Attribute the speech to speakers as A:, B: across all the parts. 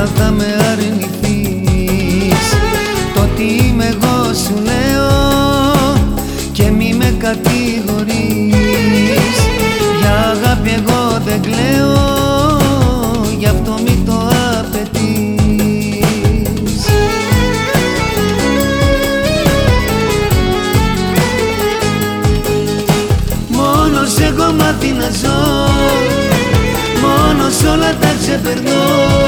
A: τίποτα θα με αρνηθείς. Το τι είμαι εγώ σου λέω και μη με κατηγορείς. Για αγάπη εγώ δεν κλαίω γι' αυτό μη το απαιτείς. Μόνος εγώ μάθει να ζω Μόνος όλα τα ξεπερνώ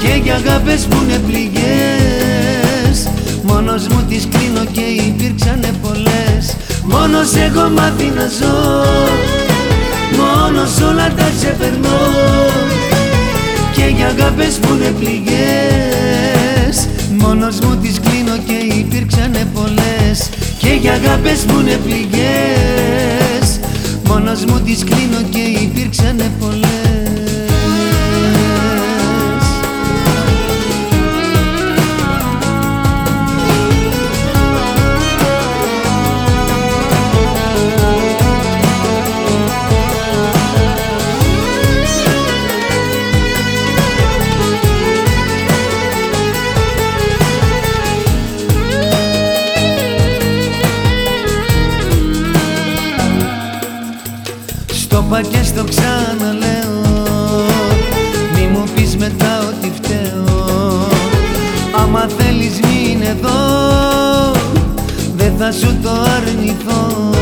A: Και για αγάπες που είναι πληγές Μόνος μου τις κλείνω και υπήρξανε πολλές. Μόνος εγώ μάθει να ζω Μόνος όλα τα ξεπερνώ. Και για αγάπες που είναι πληγές Μόνος μου τις κλείνω και υπήρξανε πολλές. Και για αγάπες που είναι πληγές Μόνος μου τις κλείνω και υπήρξανε πολλές είπα και στο ξαναλέω. Μη μου πεις μετά ότι φταίω. Άμα θέλεις μείνε εδώ Δεν θα σου το αρνηθώ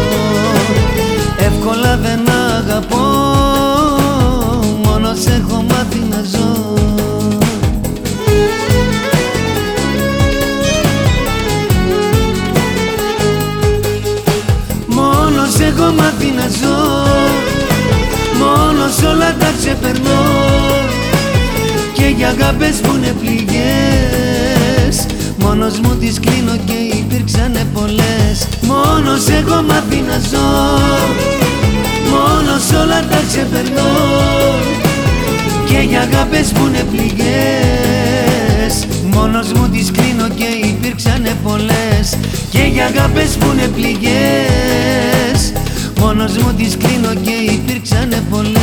A: ξεπερνώ Και για αγάπες που είναι πληγές. Μόνος μου τις κλείνω και υπήρξανε πολλές. Μόνος έχω μάθει να ζω Μόνος όλα τα ξεπερνώ Και για αγάπες που είναι πληγές. Μόνος μου τις κλείνω και υπήρξανε πολλές. Και για αγάπες που είναι πληγές. Μόνος μου τις κλείνω και υπήρξανε πολλές